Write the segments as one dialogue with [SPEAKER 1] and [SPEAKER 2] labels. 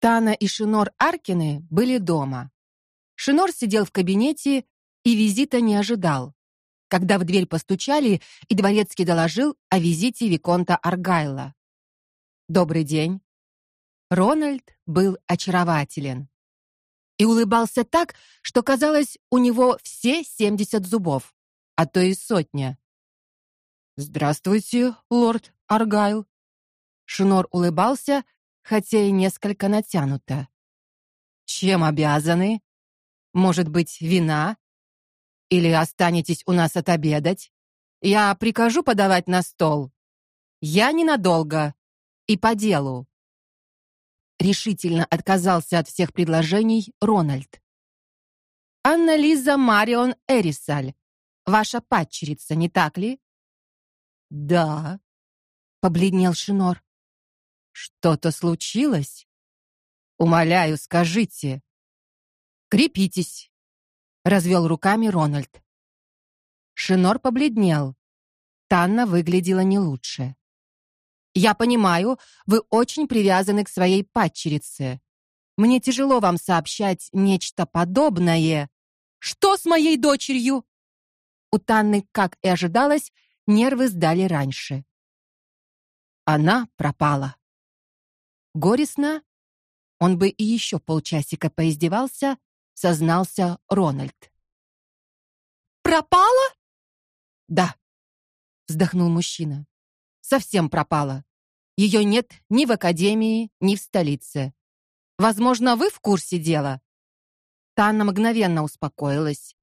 [SPEAKER 1] Тана и Шинор Аркины были дома. Шинор сидел в кабинете и визита не ожидал. Когда в дверь постучали, и дворецкий доложил о визите виконта Аргайла. Добрый день. Рональд был очарователен и улыбался так, что казалось, у него все семьдесят зубов, а то и сотня. Здравствуйте, лорд Аргайл. Шинор улыбался, хотя и несколько натянуто. Чем обязаны? Может быть, вина? Или останетесь у нас отобедать? Я прикажу подавать на стол. Я ненадолго и по делу. Решительно отказался от всех предложений Рональд. Анна Лиза Марион Эрисаль, ваша падчерица, не так ли? Да, побледнел Шинор. Что-то случилось? Умоляю, скажите. Крепитесь, развел руками Рональд. Шинор побледнел. Танна выглядела не лучше. Я понимаю, вы очень привязаны к своей падчерице. Мне тяжело вам сообщать нечто подобное. Что с моей дочерью? У Танны, как и ожидалось, нервы сдали раньше. Она пропала. Горестно, он бы и еще полчасика поиздевался, сознался Рональд. Пропала? Да, вздохнул мужчина. Совсем пропала. Ее нет ни в академии, ни в столице. Возможно, вы в курсе дела. Танна мгновенно успокоилась.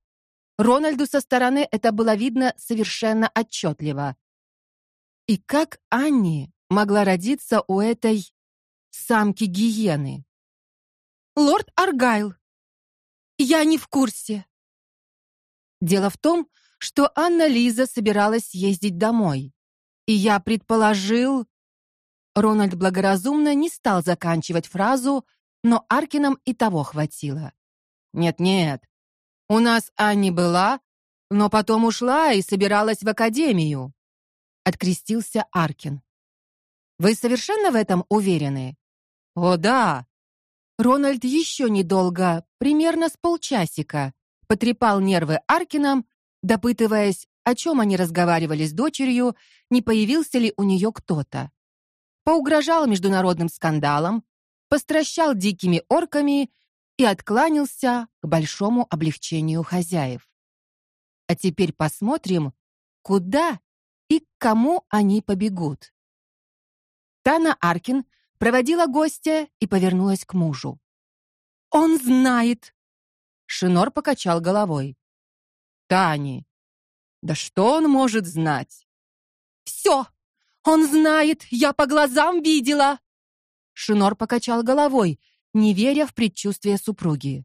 [SPEAKER 1] Рональду со стороны это было видно совершенно отчетливо. И как Анни могла родиться у этой самки гиены? Лорд Аргайл. Я не в курсе. Дело в том, что Анна Лиза собиралась ездить домой. И я предположил, Рональд благоразумно не стал заканчивать фразу, но Аркинам и того хватило. Нет-нет. У нас Анни была, но потом ушла и собиралась в академию. Открестился Аркин. Вы совершенно в этом уверены? О, да. Рональд еще недолго, примерно с полчасика, потрепал нервы Аркинам, допытываясь, о чем они разговаривали с дочерью, не появился ли у нее кто-то. Поугрожал международным скандалом, постращал дикими орками и откланялся к большому облегчению хозяев. А теперь посмотрим, куда и к кому они побегут. Тана Аркин проводила гостя и повернулась к мужу. Он знает. Шинор покачал головой. Тани, да что он может знать? «Все! Он знает, я по глазам видела. Шинор покачал головой, не веря в предчувствие супруги.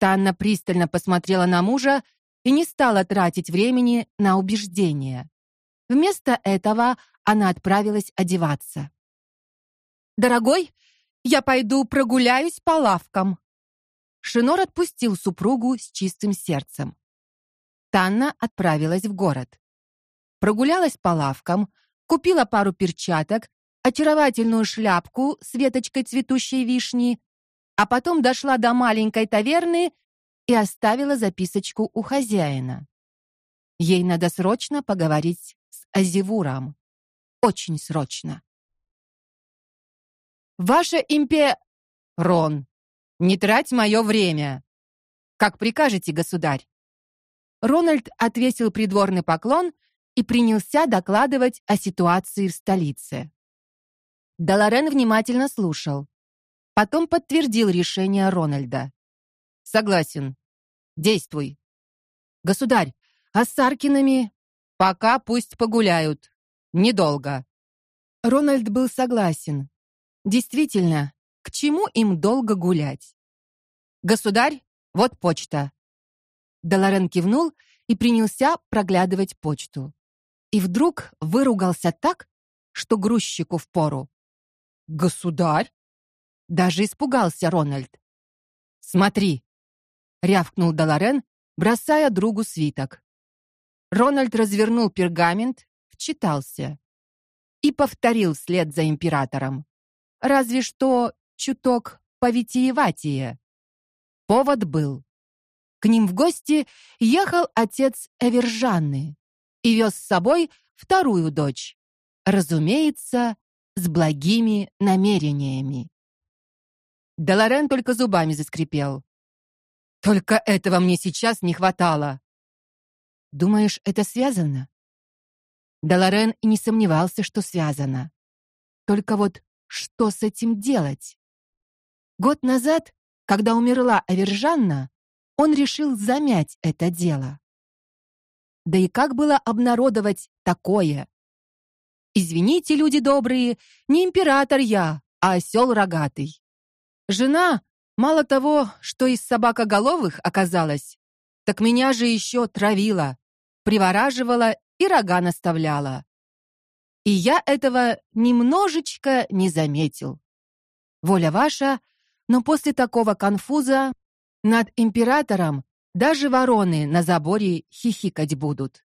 [SPEAKER 1] Танна пристально посмотрела на мужа и не стала тратить времени на убеждения. Вместо этого она отправилась одеваться. Дорогой, я пойду прогуляюсь по лавкам. Шинор отпустил супругу с чистым сердцем. Танна отправилась в город. Прогулялась по лавкам, купила пару перчаток очаровательную шляпку с веточкой цветущей вишни, а потом дошла до маленькой таверны и оставила записочку у хозяина. Ей надо срочно поговорить с Азивуром. Очень срочно. Ваша импе Рон, не трать мое время. Как прикажете, государь. Рональд отвесил придворный поклон и принялся докладывать о ситуации в столице. Даларен внимательно слушал. Потом подтвердил решение Рональда. Согласен. Действуй. Государь, а с Аркинами пока пусть погуляют. Недолго. Рональд был согласен. Действительно, к чему им долго гулять? Государь, вот почта. Даларен кивнул и принялся проглядывать почту. И вдруг выругался так, что грузчику впору. Государь? Даже испугался Рональд. Смотри, рявкнул Даларен, бросая другу свиток. Рональд развернул пергамент, вчитался и повторил вслед за императором. Разве что чуток повитиеватее. Повод был. К ним в гости ехал отец Эвержанны и вез с собой вторую дочь. Разумеется, с благими намерениями. Деларен только зубами заскрипел. Только этого мне сейчас не хватало. Думаешь, это связано? Деларен и не сомневался, что связано. Только вот что с этим делать? Год назад, когда умерла Авержанна, он решил замять это дело. Да и как было обнародовать такое? Извините, люди добрые, не император я, а осел рогатый. Жена, мало того, что из собакоголовых оказалась, так меня же еще травила, привораживала и рога наставляла. И я этого немножечко не заметил. Воля ваша, но после такого конфуза над императором даже вороны на заборе хихикать будут.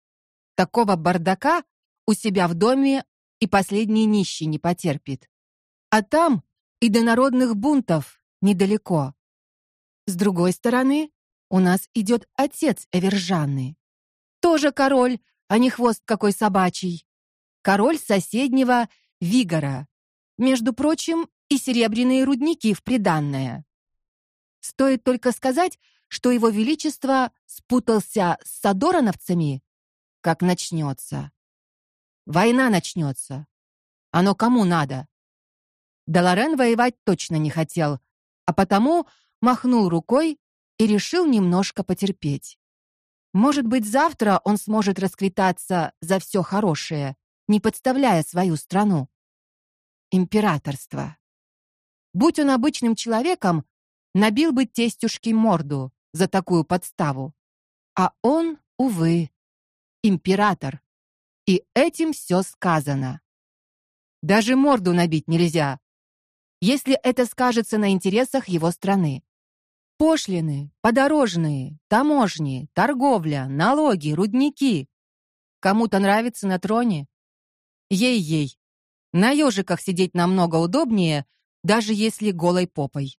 [SPEAKER 1] Такого бардака у себя в доме и последний нищий не потерпит. А там и до народных бунтов недалеко. С другой стороны, у нас идет отец Эвержанны. Тоже король, а не хвост какой собачий. Король соседнего Вигора. Между прочим, и серебряные рудники в приданное. Стоит только сказать, что его величество спутался с садорановцами, как начнется. Война начнется. Оно кому надо? Даларен воевать точно не хотел, а потому махнул рукой и решил немножко потерпеть. Может быть, завтра он сможет расквитаться за все хорошее, не подставляя свою страну. Императорство. Будь он обычным человеком, набил бы тестюшке морду за такую подставу. А он, увы, император. И этим все сказано. Даже морду набить нельзя, если это скажется на интересах его страны. Пошлины, подорожные, таможни, торговля, налоги, рудники. Кому-то нравится на троне? Ей-ей. На ежиках сидеть намного удобнее, даже если голой попой.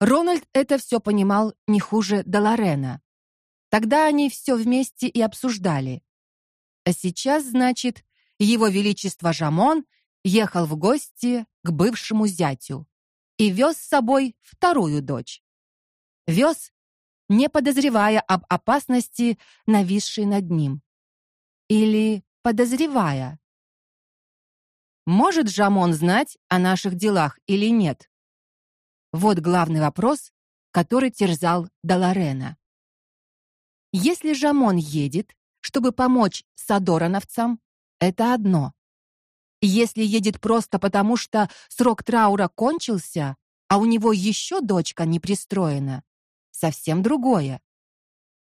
[SPEAKER 1] Рональд это все понимал не хуже Долорена. Тогда они все вместе и обсуждали. А сейчас, значит, его величество Жамон ехал в гости к бывшему зятю и вез с собой вторую дочь. Вез, не подозревая об опасности, нависшей над ним. Или подозревая. Может Жамон знать о наших делах или нет? Вот главный вопрос, который терзал Даларена. Если Жамон едет, чтобы помочь садорановцам, это одно. Если едет просто потому, что срок траура кончился, а у него еще дочка не пристроена, совсем другое.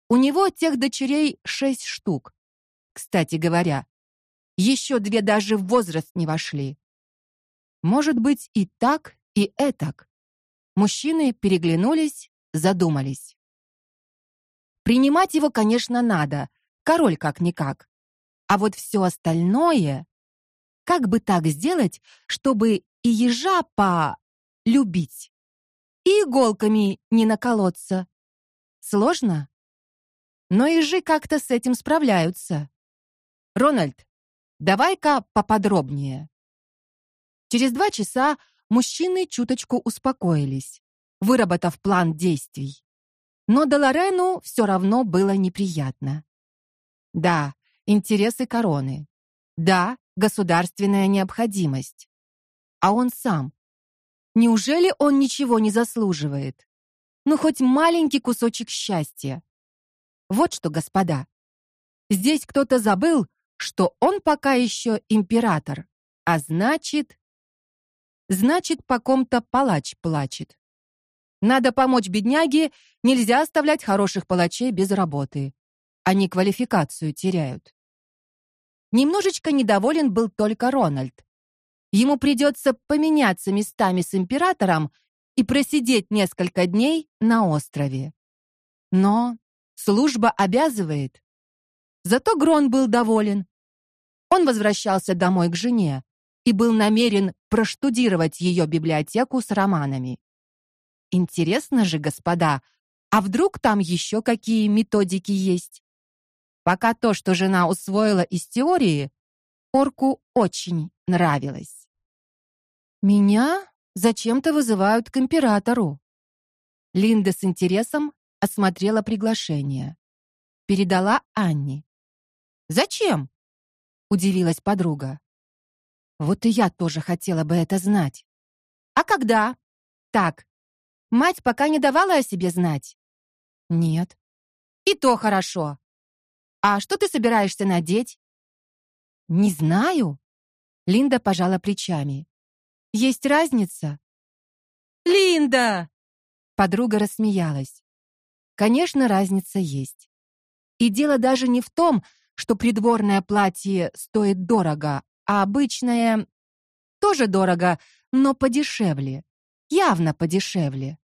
[SPEAKER 1] У него тех дочерей шесть штук. Кстати говоря, еще две даже в возраст не вошли. Может быть и так, и этак. Мужчины переглянулись, задумались. Принимать его, конечно, надо, король как никак. А вот все остальное, как бы так сделать, чтобы и ежа по любить, и иголками не наколоться? Сложно? Но ежи как-то с этим справляются. Рональд, давай-ка поподробнее. Через два часа мужчины чуточку успокоились, выработав план действий. Но Долорену все равно было неприятно. Да, интересы короны. Да, государственная необходимость. А он сам. Неужели он ничего не заслуживает? Ну хоть маленький кусочек счастья. Вот что, господа. Здесь кто-то забыл, что он пока еще император, а значит, значит, по ком-то палач плачет. Надо помочь бедняге, нельзя оставлять хороших палачей без работы. Они квалификацию теряют. Немножечко недоволен был только Рональд. Ему придется поменяться местами с императором и просидеть несколько дней на острове. Но служба обязывает. Зато Грон был доволен. Он возвращался домой к жене, и был намерен проштудировать ее библиотеку с романами. Интересно же, господа, а вдруг там еще какие методики есть? Пока то, что жена усвоила из теории, орку очень нравилось. Меня зачем-то вызывают к императору. Линда с интересом осмотрела приглашение. Передала Анне. Зачем? удивилась подруга. Вот и я тоже хотела бы это знать. А когда? Так. Мать пока не давала о себе знать. Нет. И то хорошо. А что ты собираешься надеть? Не знаю. Линда пожала плечами. Есть разница? Линда! Подруга рассмеялась. Конечно, разница есть. И дело даже не в том, что придворное платье стоит дорого, а обычное тоже дорого, но подешевле. Явно подешевле.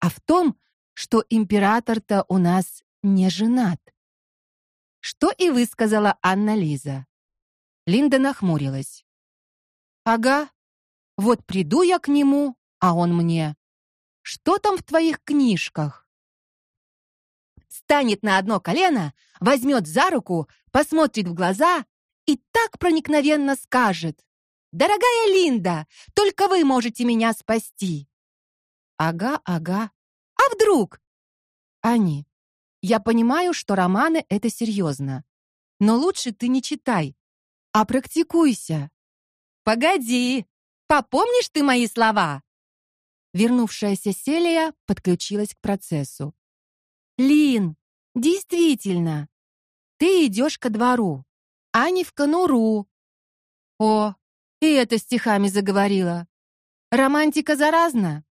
[SPEAKER 1] А в том, что император-то у нас не женат. Что и высказала Анна Лиза. Линда нахмурилась. Ага. Вот приду я к нему, а он мне: "Что там в твоих книжках?" Станет на одно колено, возьмет за руку, посмотрит в глаза и так проникновенно скажет: "Дорогая Линда, только вы можете меня спасти". Ага, ага. А вдруг? Ани, я понимаю, что романы это серьезно. Но лучше ты не читай, а практикуйся. Погоди. Попомнишь ты мои слова? Вернувшаяся Селия подключилась к процессу. Лин, действительно. Ты идешь ко двору а не в конуру. О, и это стихами заговорила. Романтика заразна.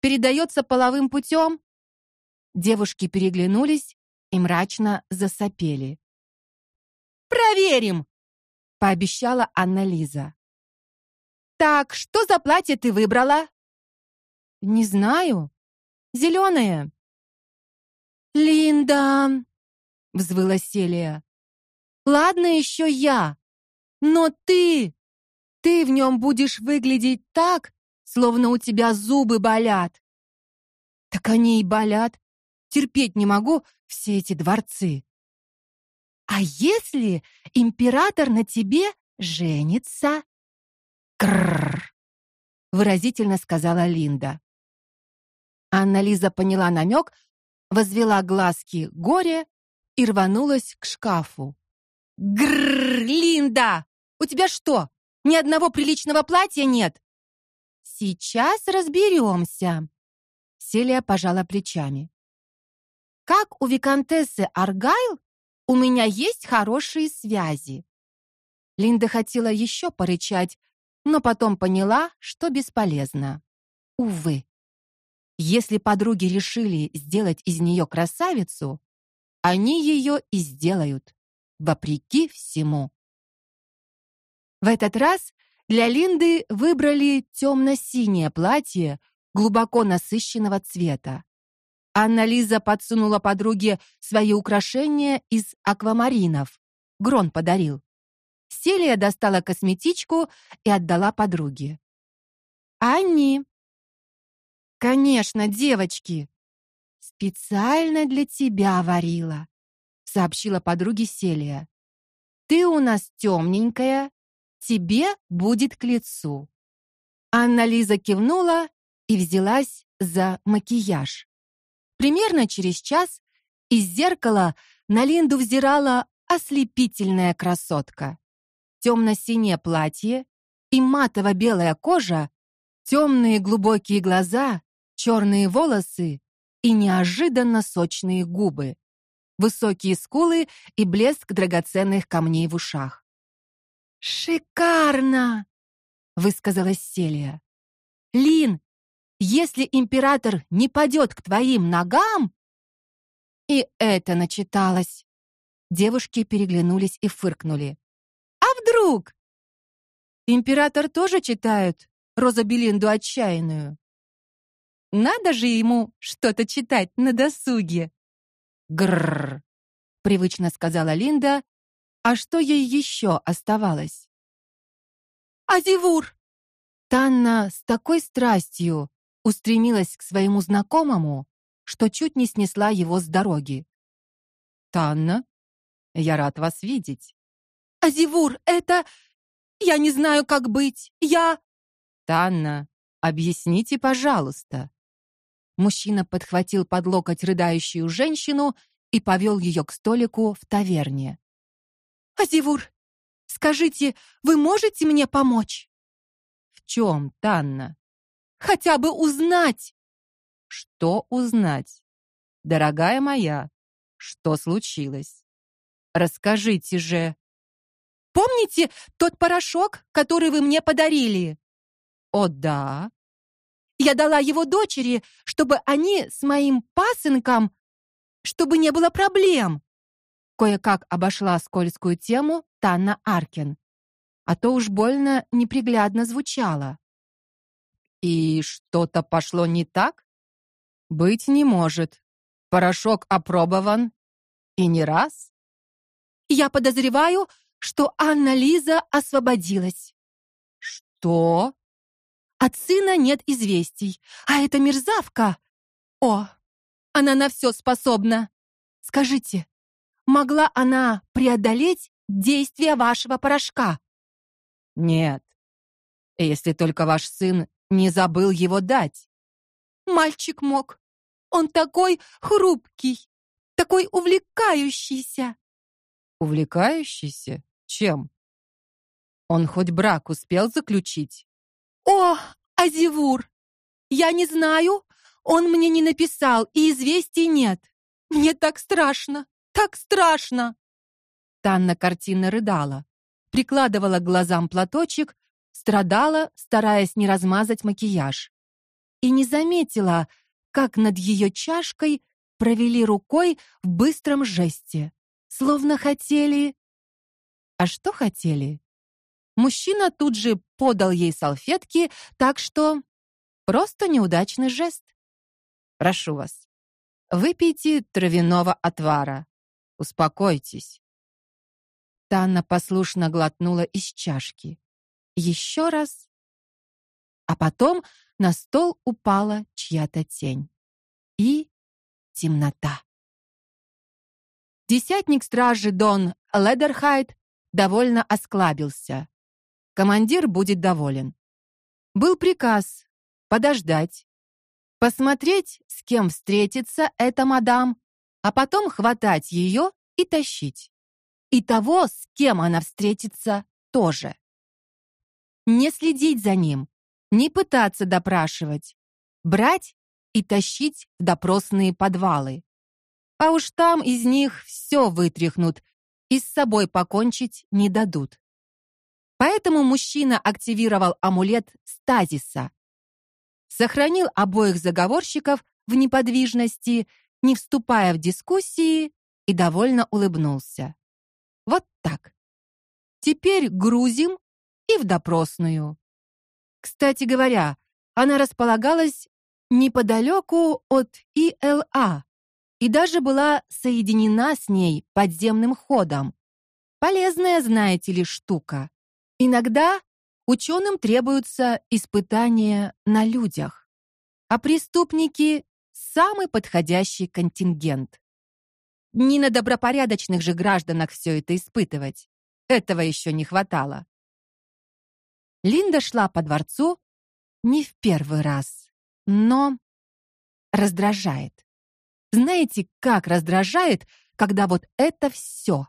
[SPEAKER 1] Передается половым путем?» Девушки переглянулись и мрачно засопели. Проверим, пообещала Анна Лиза. Так, что за платье ты выбрала? Не знаю. Зеленое. Линда, взвыла Селия. Ладно еще я, но ты ты в нем будешь выглядеть так, словно у тебя зубы болят. Так они и болят. Терпеть не могу все эти дворцы. А если император на тебе женится? Кррр, выразительно сказала Линда. Анна Лиза поняла намек, возвела глазки горе и рванулась к шкафу. Грррр, Линда, у тебя что, ни одного приличного платья нет? Сейчас разберемся. Селия пожала плечами. Как у виконтессы Аргайл, у меня есть хорошие связи. Линда хотела еще порычать, но потом поняла, что бесполезно. Увы. Если подруги решили сделать из нее красавицу, они ее и сделают вопреки всему. В этот раз для Линды выбрали темно синее платье глубоко насыщенного цвета. Анна Лиза подсунула подруге свои украшения из аквамаринов. Грон подарил. Селия достала косметичку и отдала подруге. Анни. Конечно, девочки. Специально для тебя варила сообщила подруге Селия. Ты у нас темненькая, тебе будет к лицу. Анна Лиза кивнула и взялась за макияж. Примерно через час из зеркала на Линду взирала ослепительная красотка. Темно синее платье и матово-белая кожа, темные глубокие глаза, черные волосы и неожиданно сочные губы высокие скулы и блеск драгоценных камней в ушах. Шикарно, высказалась Селия. Лин, если император не падет к твоим ногам, и это начиталось. Девушки переглянулись и фыркнули. Вдруг? Император тоже читает Роза Белинду отчаянную. Надо же ему что-то читать на досуге. Гррр, привычно сказала Линда. А что ей еще оставалось? Азивур!» Танна с такой страстью устремилась к своему знакомому, что чуть не снесла его с дороги. Танна, я рад вас видеть. Азивур, это я не знаю, как быть. Я Танна, объясните, пожалуйста. Мужчина подхватил под локоть рыдающую женщину и повел ее к столику в таверне. Азивур, скажите, вы можете мне помочь? В чем, Танна? Хотя бы узнать. Что узнать? Дорогая моя, что случилось? Расскажите же. Помните тот порошок, который вы мне подарили? О, да. Я дала его дочери, чтобы они с моим пасынком, чтобы не было проблем. Кое-как обошла скользкую тему Танна Аркин. А то уж больно неприглядно звучало. И что-то пошло не так? Быть не может. Порошок опробован и не раз. Я подозреваю, что Анна Лиза освободилась. Что? От сына нет известий, а эта мерзавка. О, она на все способна. Скажите, могла она преодолеть действие вашего порошка? Нет. Если только ваш сын не забыл его дать. Мальчик мог. Он такой хрупкий, такой увлекающийся. Увлекающийся? Чем? Он хоть брак успел заключить? О, Азивур, я не знаю, он мне не написал, и известий нет. Мне так страшно, так страшно. Танна картинно рыдала, прикладывала к глазам платочек, страдала, стараясь не размазать макияж. И не заметила, как над ее чашкой провели рукой в быстром жесте, словно хотели А что хотели? Мужчина тут же подал ей салфетки, так что просто неудачный жест. Прошу вас. Выпейте травяного отвара. Успокойтесь. Танна послушно глотнула из чашки. Еще раз. А потом на стол упала чья-то тень. И темнота. Десятник стражи Дон Ледерхайд довольно осклабился. Командир будет доволен. Был приказ подождать, посмотреть, с кем встретится эта мадам, а потом хватать ее и тащить. И того, с кем она встретится, тоже. Не следить за ним, не пытаться допрашивать, брать и тащить в допросные подвалы. А уж там из них все вытряхнут и с собой покончить не дадут. Поэтому мужчина активировал амулет стазиса. Сохранил обоих заговорщиков в неподвижности, не вступая в дискуссии, и довольно улыбнулся. Вот так. Теперь грузим и в допросную. Кстати говоря, она располагалась неподалеку от ИЛА и даже была соединена с ней подземным ходом. Полезная, знаете ли, штука. Иногда ученым требуются испытания на людях, а преступники самый подходящий контингент. Не на добропорядочных же гражданах все это испытывать. Этого еще не хватало. Линда шла по дворцу не в первый раз, но раздражает. Знаете, как раздражает, когда вот это все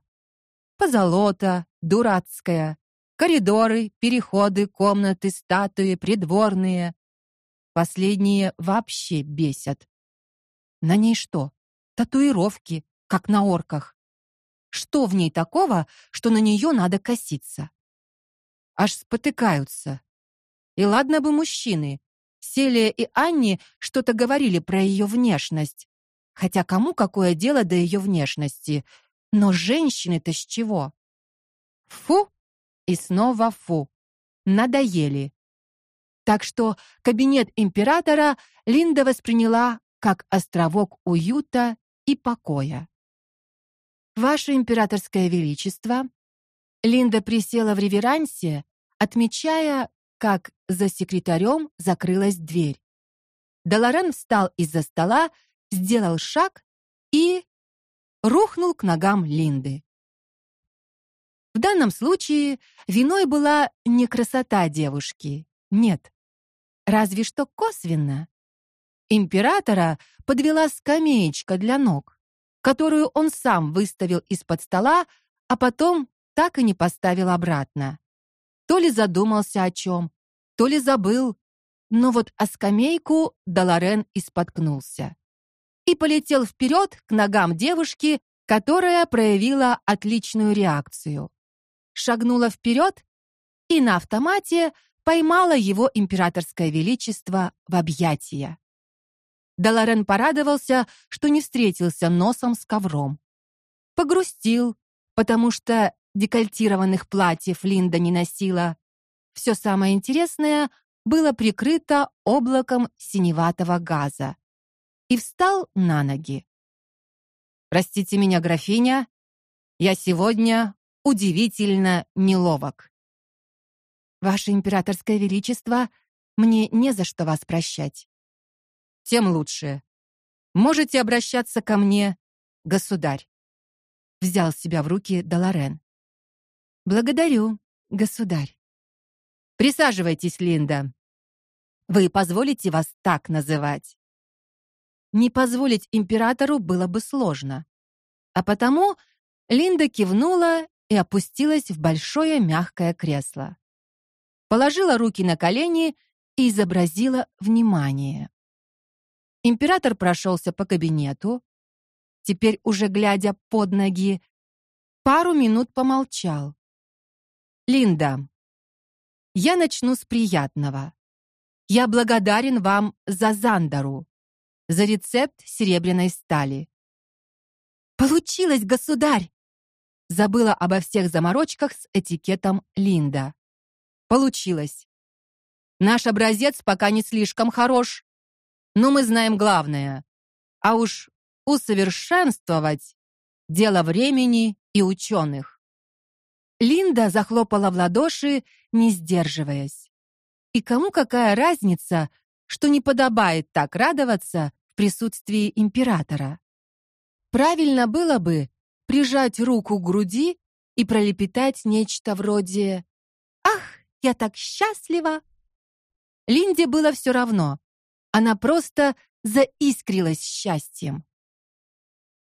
[SPEAKER 1] позолота, дурацкая, Коридоры, переходы, комнаты, статуи, придворные. Последние вообще бесят. На ней что? Татуировки, как на орках. Что в ней такого, что на нее надо коситься? Аж спотыкаются. И ладно бы мужчины. Селия и Анни что-то говорили про ее внешность. Хотя кому какое дело до ее внешности? Но женщины-то с чего? Фу, и снова фу. Надоели. Так что кабинет императора Линда восприняла как островок уюта и покоя. Ваше императорское величество, Линда присела в реверансе, отмечая, как за секретарем закрылась дверь. Долорен встал из-за стола, сделал шаг и рухнул к ногам Линды. В данном случае виной была не красота девушки. Нет. Разве что косвенно. Императора подвела скамеечка для ног, которую он сам выставил из-под стола, а потом так и не поставил обратно. То ли задумался о чем, то ли забыл, но вот о скамейку Долорен и споткнулся. И полетел вперед к ногам девушки, которая проявила отличную реакцию. Шагнула вперед и на автомате поймала его императорское величество в объятия. Долорен порадовался, что не встретился носом с ковром. Погрустил, потому что декольтированных платьев Линда не носила. Все самое интересное было прикрыто облаком синеватого газа. И встал на ноги. Простите меня, графиня, я сегодня удивительно неловок. Ваше императорское величество, мне не за что вас прощать тем лучше. Можете обращаться ко мне, государь. Взял себя в руки Долорен. Благодарю, государь. Присаживайтесь, Линда. Вы позволите вас так называть? Не позволить императору было бы сложно. А потому Линда кивнула и опустилась в большое мягкое кресло. Положила руки на колени и изобразила внимание. Император прошелся по кабинету, теперь уже глядя под ноги, пару минут помолчал. Линда, я начну с приятного. Я благодарен вам за Зандару, за рецепт серебряной стали. Получилось, государь. Забыла обо всех заморочках с этикетом Линда. Получилось. Наш образец пока не слишком хорош, но мы знаем главное. А уж усовершенствовать дело времени и ученых. Линда захлопала в ладоши, не сдерживаясь. И кому какая разница, что не подобает так радоваться присутствии императора? Правильно было бы прижать руку к груди и пролепетать нечто вроде: "Ах, я так счастлива". Линде было все равно, она просто заискрилась счастьем.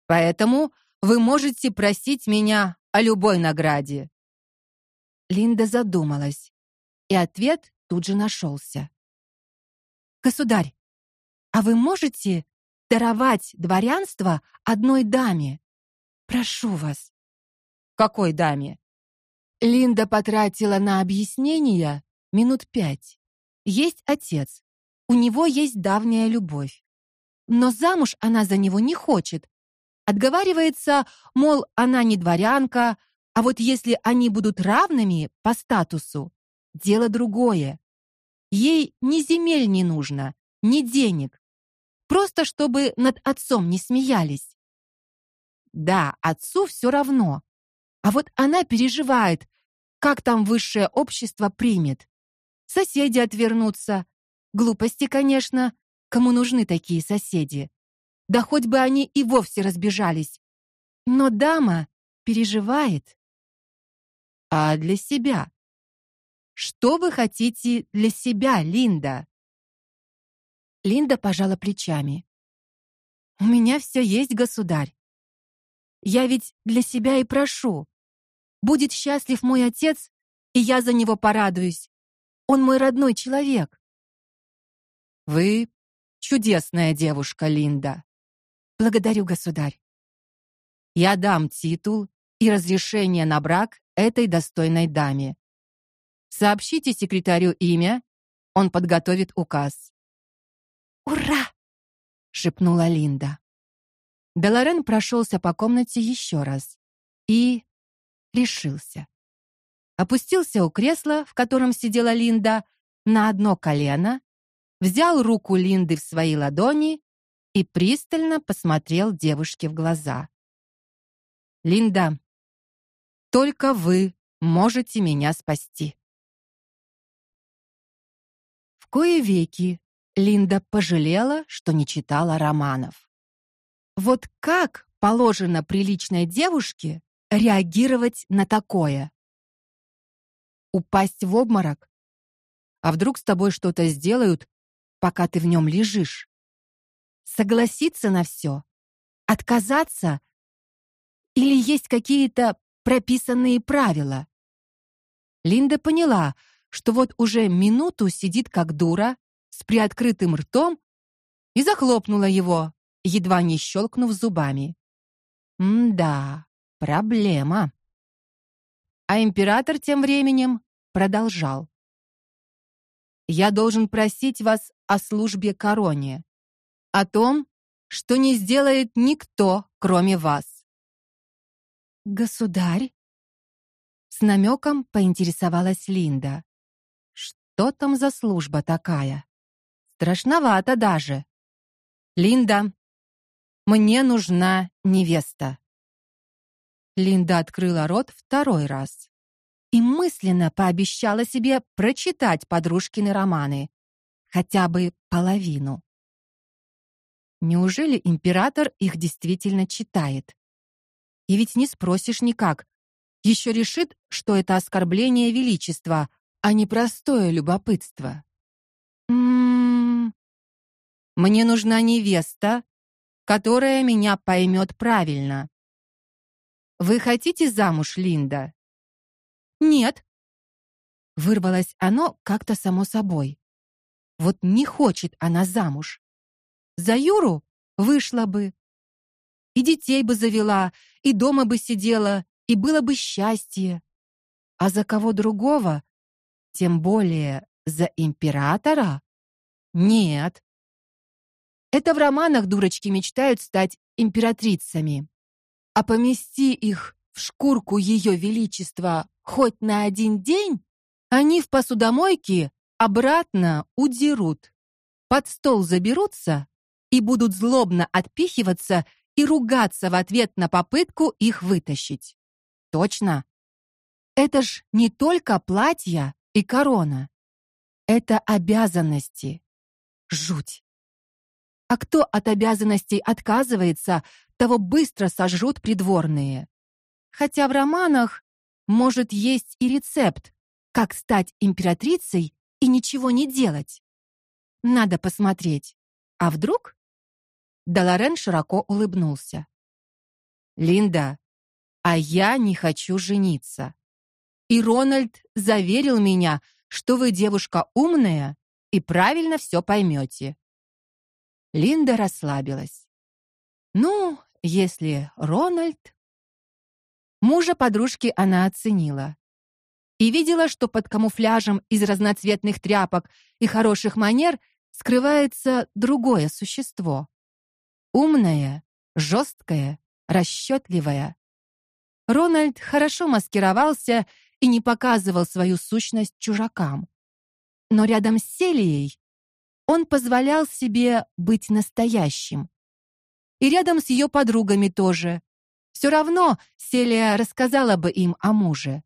[SPEAKER 1] Поэтому вы можете просить меня о любой награде. Линда задумалась, и ответ тут же нашелся. Государь, а вы можете даровать дворянство одной даме? Прошу вас. Какой даме? Линда потратила на объяснение минут пять. Есть отец, у него есть давняя любовь. Но замуж она за него не хочет. Отговаривается, мол, она не дворянка, а вот если они будут равными по статусу, дело другое. Ей ни земель не нужно, ни денег. Просто чтобы над отцом не смеялись. Да, отцу все равно. А вот она переживает, как там высшее общество примет. Соседи отвернутся, Глупости, конечно. Кому нужны такие соседи? Да хоть бы они и вовсе разбежались. Но дама переживает. А для себя? Что вы хотите для себя, Линда? Линда пожала плечами. У меня все есть, государь. Я ведь для себя и прошу. Будет счастлив мой отец, и я за него порадуюсь. Он мой родной человек. Вы чудесная девушка, Линда. Благодарю, государь. Я дам титул и разрешение на брак этой достойной даме. Сообщите секретарю имя, он подготовит указ. Ура! шепнула Линда. Деларен прошелся по комнате еще раз и решился. Опустился у кресла, в котором сидела Линда, на одно колено взял руку Линды в свои ладони и пристально посмотрел девушке в глаза. Линда, только вы можете меня спасти. кои веки Линда пожалела, что не читала романов. Вот как положено приличной девушке реагировать на такое? Упасть в обморок? А вдруг с тобой что-то сделают, пока ты в нем лежишь? Согласиться на все? Отказаться? Или есть какие-то прописанные правила? Линда поняла, что вот уже минуту сидит как дура с приоткрытым ртом и захлопнула его, едва не щелкнув зубами. М-да, проблема. А император тем временем продолжал. Я должен просить вас о службе короне, о том, что не сделает никто, кроме вас. Государь с намеком поинтересовалась Линда. Что там за служба такая? Страшновато даже. Линда, мне нужна невеста. Линда открыла рот второй раз и мысленно пообещала себе прочитать подружкины романы, хотя бы половину. Неужели император их действительно читает? И ведь не спросишь никак. Еще решит, что это оскорбление величества, а не простое любопытство. М-м. Мне нужна невеста, которая меня поймет правильно. Вы хотите замуж, Линда? Нет. Вырвалось оно как-то само собой. Вот не хочет она замуж. За Юру вышла бы. И детей бы завела, и дома бы сидела, и было бы счастье. А за кого другого, тем более за императора? Нет. Это в романах дурочки мечтают стать императрицами. А помести их в шкурку ее величества хоть на один день, они в посудомойке обратно удерут. Под стол заберутся и будут злобно отпихиваться и ругаться в ответ на попытку их вытащить. Точно. Это ж не только платья и корона. Это обязанности. Жуть. А кто от обязанностей отказывается, того быстро сожрут придворные. Хотя в романах может есть и рецепт, как стать императрицей и ничего не делать. Надо посмотреть. А вдруг? Даларен широко улыбнулся. Линда, а я не хочу жениться. И Рональд заверил меня, что вы девушка умная и правильно все поймете. Линда расслабилась. Ну, если Рональд Мужа подружки она оценила и видела, что под камуфляжем из разноцветных тряпок и хороших манер скрывается другое существо. Умное, жесткое, расчетливое. Рональд хорошо маскировался и не показывал свою сущность чужакам. Но рядом с Селией он позволял себе быть настоящим. И рядом с ее подругами тоже. Все равно Селия рассказала бы им о муже.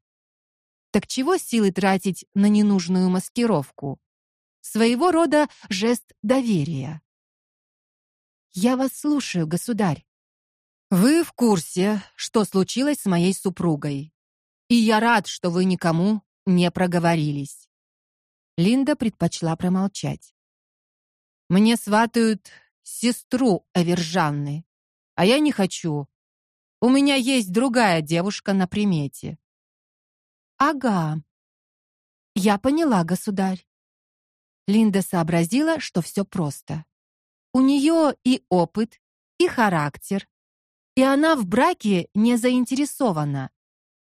[SPEAKER 1] Так чего силы тратить на ненужную маскировку? Своего рода жест доверия. Я вас слушаю, государь. Вы в курсе, что случилось с моей супругой. И я рад, что вы никому не проговорились. Линда предпочла промолчать. Мне сватают сестру Авержанны, а я не хочу, у меня есть другая девушка на примете. Ага. Я поняла, государь. Линда сообразила, что все просто. У нее и опыт, и характер, и она в браке не заинтересована.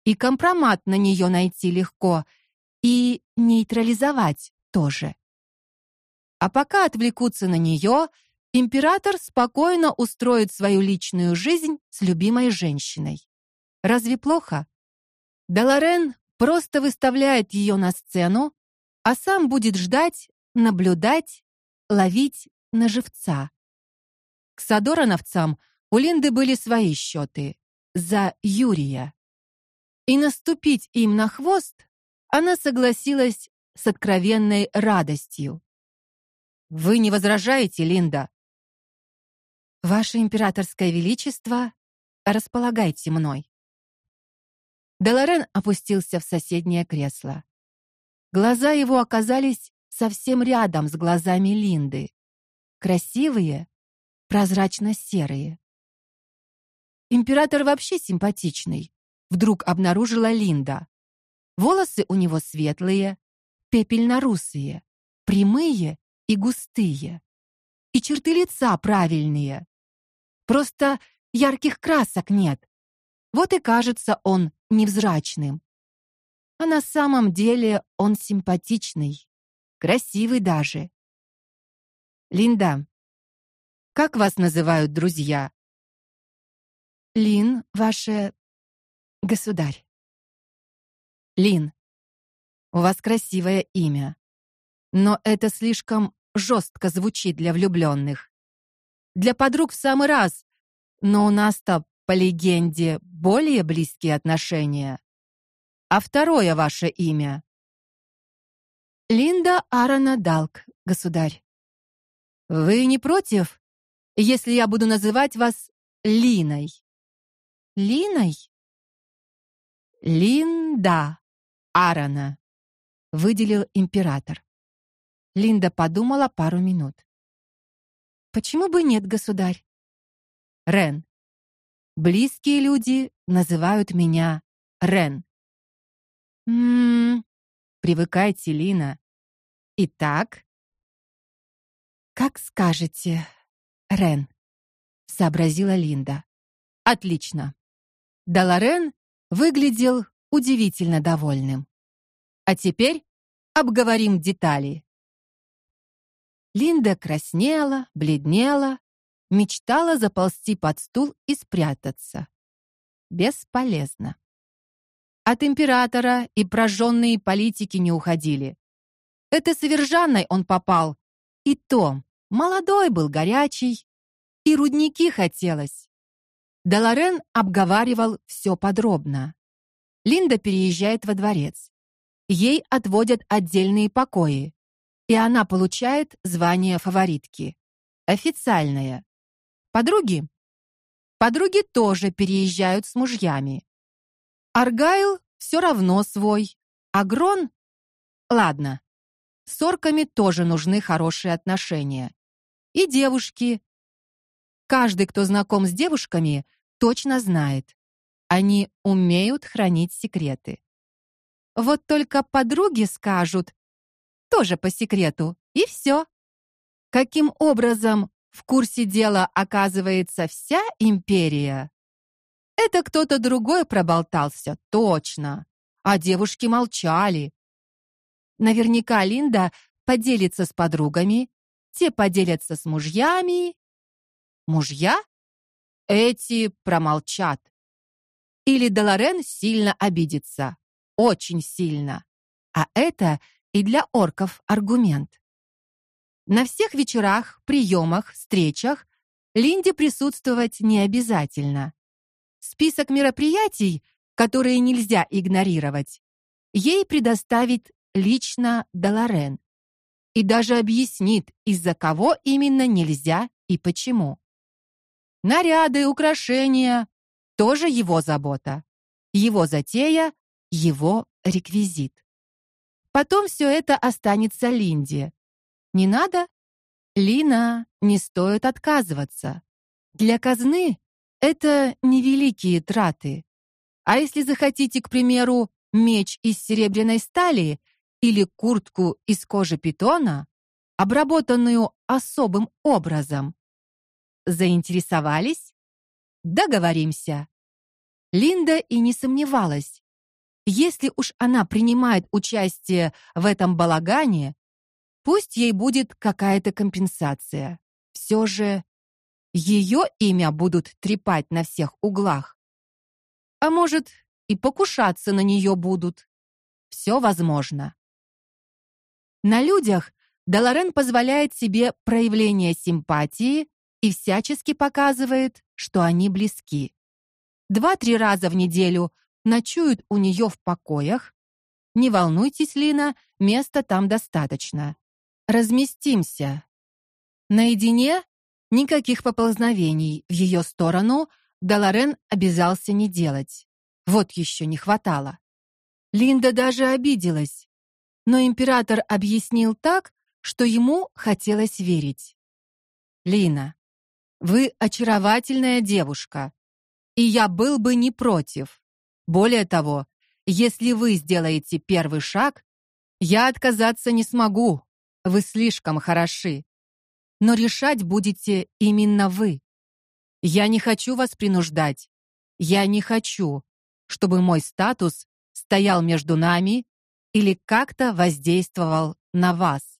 [SPEAKER 1] И компромат на нее найти легко, и нейтрализовать тоже. А пока отвлекутся на нее, император спокойно устроит свою личную жизнь с любимой женщиной. Разве плохо? Даларен просто выставляет ее на сцену, а сам будет ждать, наблюдать, ловить на живца. К садорановцам у Линды были свои счеты за Юрия. И наступить им на хвост она согласилась с откровенной радостью. Вы не возражаете, Линда? Ваше императорское величество, располагайте мной. Деларен опустился в соседнее кресло. Глаза его оказались совсем рядом с глазами Линды. Красивые, прозрачно-серые. Император вообще симпатичный, вдруг обнаружила Линда. Волосы у него светлые, пепельно-русые, прямые и густые. И черты лица правильные. Просто ярких красок нет. Вот и кажется он невзрачным. А на самом деле он симпатичный, красивый даже. Линда, как вас называют друзья? Лин, ваше государь. Лин. У вас красивое имя. Но это слишком жестко звучит для влюбленных. Для подруг в самый раз. Но у нас-то по легенде более близкие отношения. А второе ваше имя? Линда Арана Далк, государь. Вы не против, если я буду называть вас Линой? Линой? Линда Арана, выделил император. Линда подумала пару минут. Почему бы нет, государь? Рен. Близкие люди называют меня Рен. М-м, привыкайте, Лина. Итак, как скажете, Рен, сообразила Линда. Отлично. Даларен выглядел удивительно довольным. А теперь обговорим детали. Линда краснела, бледнела, мечтала заползти под стул и спрятаться. Бесполезно. От императора и прожженные политики не уходили. Это с Вержанной он попал. И то, молодой был, горячий, и рудники хотелось. Даларен обговаривал все подробно. Линда переезжает во дворец. Ей отводят отдельные покои, и она получает звание фаворитки. Официальное. Подруги? Подруги тоже переезжают с мужьями. Аргайл все равно свой. А Грон? Ладно. С орками тоже нужны хорошие отношения. И девушки. Каждый, кто знаком с девушками, точно знает. Они умеют хранить секреты. Вот только подруги скажут тоже по секрету, и все. Каким образом в курсе дела оказывается вся империя? Это кто-то другой проболтался, точно. А девушки молчали. Наверняка Линда поделится с подругами, те поделятся с мужьями. Мужья? Эти промолчат. Или Долорен сильно обидится, очень сильно. А это и для орков аргумент. На всех вечерах, приемах, встречах Линде присутствовать не обязательно. Список мероприятий, которые нельзя игнорировать, ей предоставит лично Даларен и даже объяснит, из-за кого именно нельзя и почему. Наряды, украшения тоже его забота. Его затея, его реквизит. Потом все это останется Линде. Не надо? Лина, не стоит отказываться. Для казны это невеликие траты. А если захотите, к примеру, меч из серебряной стали или куртку из кожи питона, обработанную особым образом, заинтересовались? Договоримся. Линда и не сомневалась. Если уж она принимает участие в этом балагане, пусть ей будет какая-то компенсация. Все же ее имя будут трепать на всех углах. А может, и покушаться на нее будут. Все возможно. На людях Даларен позволяет себе проявление симпатии и всячески показывает, что они близки. Два-три раза в неделю ночуют у нее в покоях. Не волнуйтесь, Лина, места там достаточно. Разместимся, Наедине никаких поползновений в ее сторону Даларен обязался не делать. Вот еще не хватало. Линда даже обиделась, но император объяснил так, что ему хотелось верить. Лина, вы очаровательная девушка, и я был бы не против. Более того, если вы сделаете первый шаг, я отказаться не смогу. Вы слишком хороши. Но решать будете именно вы. Я не хочу вас принуждать. Я не хочу, чтобы мой статус стоял между нами или как-то воздействовал на вас.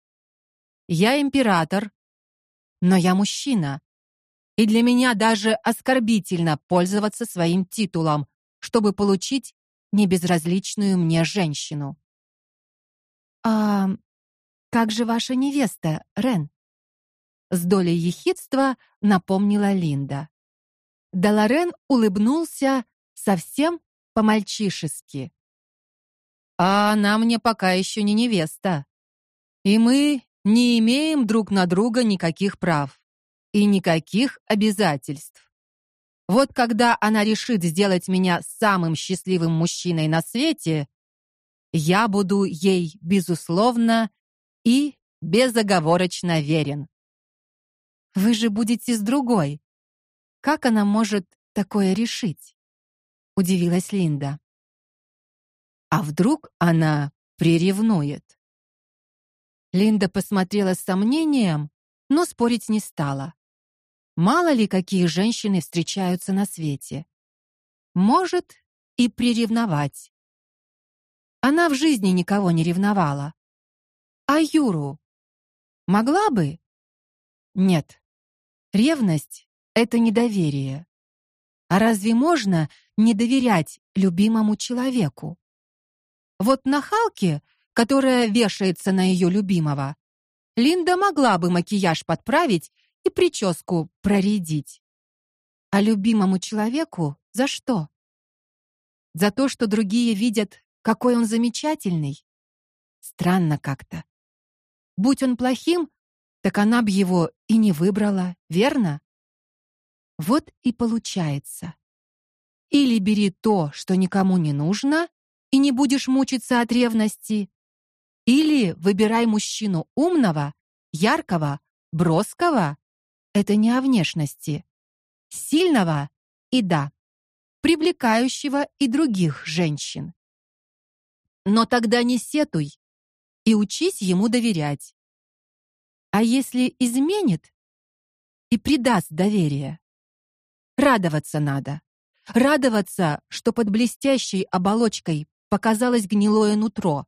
[SPEAKER 1] Я император, но я мужчина. И для меня даже оскорбительно пользоваться своим титулом, чтобы получить небезразличную мне женщину. А как же ваша невеста, Рен? С долей ехидства напомнила Линда. Даларен улыбнулся совсем по-мальчишески. А она мне пока еще не невеста. И мы не имеем друг на друга никаких прав и никаких обязательств. Вот когда она решит сделать меня самым счастливым мужчиной на свете, я буду ей безусловно и безоговорочно верен. Вы же будете с другой. Как она может такое решить? удивилась Линда. А вдруг она приревнует? Линда посмотрела с сомнением, но спорить не стала. Мало ли какие женщины встречаются на свете. Может и приревновать. Она в жизни никого не ревновала. А Юру могла бы? Нет. Ревность это недоверие. А разве можно не доверять любимому человеку? Вот на Халке, которая вешается на ее любимого, Линда могла бы макияж подправить и прическу проредить. А любимому человеку за что? За то, что другие видят, какой он замечательный? Странно как-то. Будь он плохим, так она б его и не выбрала, верно? Вот и получается. Или бери то, что никому не нужно, и не будешь мучиться от ревности, или выбирай мужчину умного, яркого, броского. Это не о внешности. Сильного и да, привлекающего и других женщин. Но тогда не сетуй и учись ему доверять. А если изменит и предаст доверие, радоваться надо. Радоваться, что под блестящей оболочкой показалось гнилое нутро,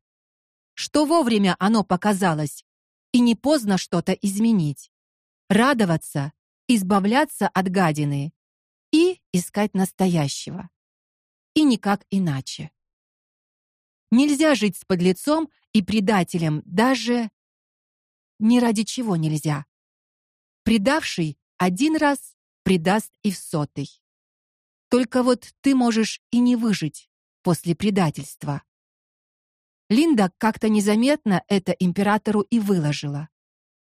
[SPEAKER 1] что вовремя оно показалось, и не поздно что-то изменить. Радоваться, избавляться от гадины и искать настоящего. И никак иначе. Нельзя жить с подлецом и предателем даже ни ради чего нельзя. Предавший один раз предаст и в сотый. Только вот ты можешь и не выжить после предательства. Линда как-то незаметно это императору и выложила,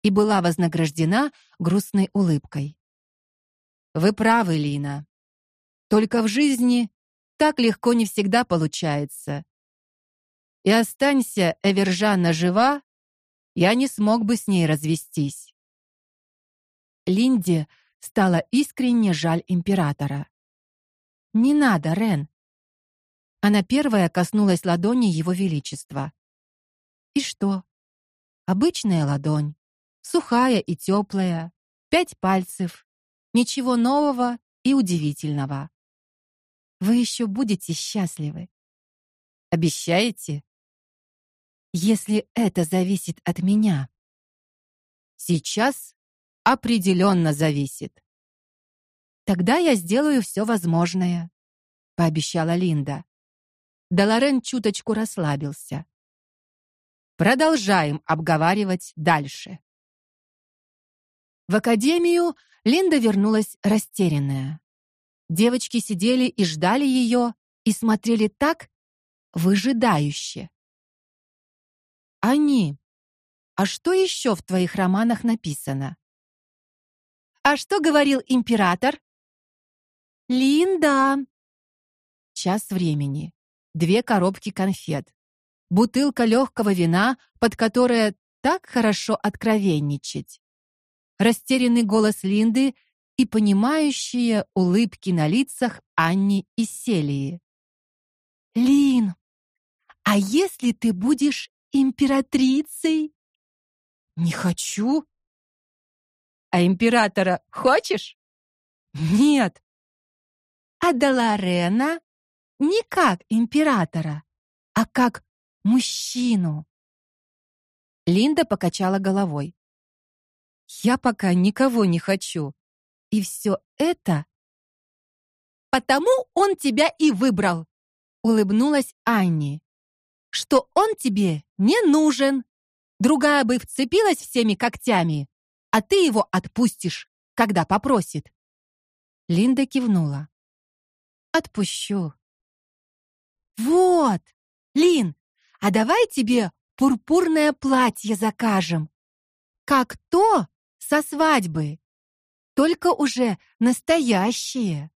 [SPEAKER 1] и была вознаграждена грустной улыбкой. Вы правы, Лина. Только в жизни так легко не всегда получается. И останься Эвержана жива, я не смог бы с ней развестись. Линде стало искренне жаль императора. Не надо, Рен. Она первая коснулась ладони его величества. И что? Обычная ладонь, сухая и теплая, пять пальцев. Ничего нового и удивительного. Вы еще будете счастливы. Обещаете? Если это зависит от меня. Сейчас определенно зависит. Тогда я сделаю все возможное, пообещала Линда. Даларен чуточку расслабился. Продолжаем обговаривать дальше. В академию Линда вернулась растерянная. Девочки сидели и ждали ее и смотрели так выжидающе. Они. А что еще в твоих романах написано? А что говорил император? Линда. Час времени. Две коробки конфет. Бутылка легкого вина, под которое так хорошо откровенничать. Растерянный голос Линды и понимающие улыбки на лицах Анни и Селии. Лин, а если ты будешь императрицей? Не хочу. А императора хочешь? Нет. А Даларена не как императора, а как мужчину. Линда покачала головой. Я пока никого не хочу. И все это потому он тебя и выбрал, улыбнулась Анни. Что он тебе не нужен. Другая бы вцепилась всеми когтями, а ты его отпустишь, когда попросит. Линда кивнула. Отпущу. Вот. Лин, а давай тебе пурпурное платье закажем. Как то со свадьбы. Только уже настоящее,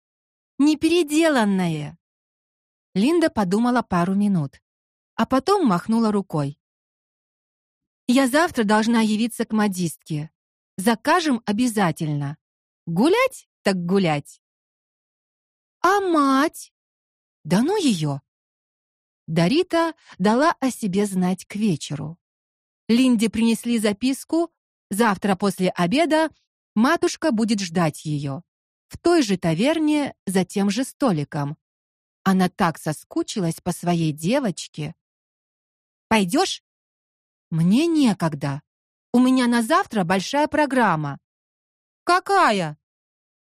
[SPEAKER 1] не переделанное. Линда подумала пару минут, а потом махнула рукой. Я завтра должна явиться к модистке. Закажем обязательно. Гулять так гулять. А мать? Да ну ее. Дарита дала о себе знать к вечеру. Линде принесли записку: завтра после обеда матушка будет ждать ее в той же таверне за тем же столиком. Она так соскучилась по своей девочке. Пойдешь? Мне некогда. У меня на завтра большая программа. Какая?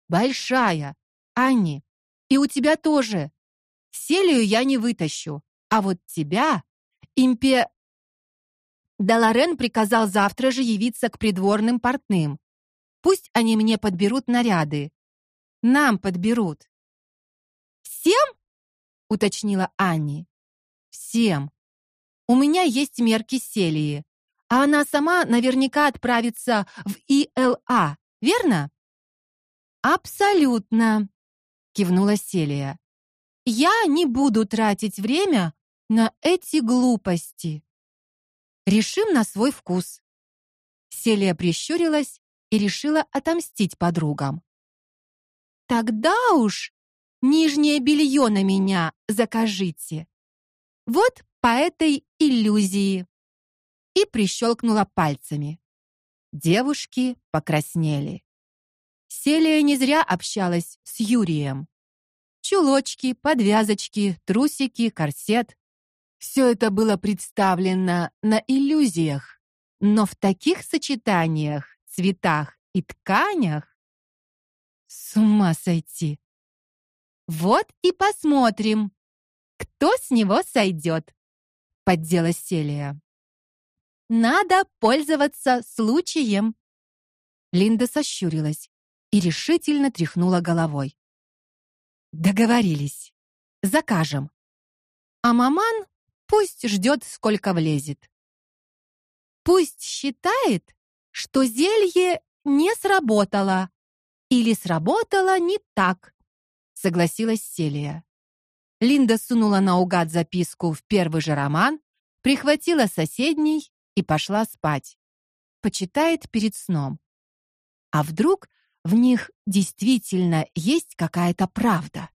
[SPEAKER 1] Большая. Анни, и у тебя тоже. Селию я не вытащу, а вот тебя импе Даларен приказал завтра же явиться к придворным портным. Пусть они мне подберут наряды. Нам подберут. Всем? уточнила Анни. Всем. У меня есть мерки Селии, а она сама наверняка отправится в ИЛА, верно? Абсолютно, кивнула Селия. Я не буду тратить время на эти глупости. Решим на свой вкус. Селия прищурилась и решила отомстить подругам. Тогда уж нижнее белье на меня закажите. Вот по этой иллюзии. И прищелкнула пальцами. Девушки покраснели. Селия не зря общалась с Юрием. Чулочки, подвязочки, трусики, корсет все это было представлено на иллюзиях, но в таких сочетаниях, цветах и тканях с ума сойти. Вот и посмотрим, кто с него сойдет», — поддела Селия. Надо пользоваться случаем. Линда сощурилась и решительно тряхнула головой. Договорились. Закажем. А маман Пусть ждет, сколько влезет. Пусть считает, что зелье не сработало или сработало не так, согласилась Селия. Линда сунула наугад записку в первый же роман, прихватила соседний и пошла спать. Почитает перед сном. А вдруг в них действительно есть какая-то правда?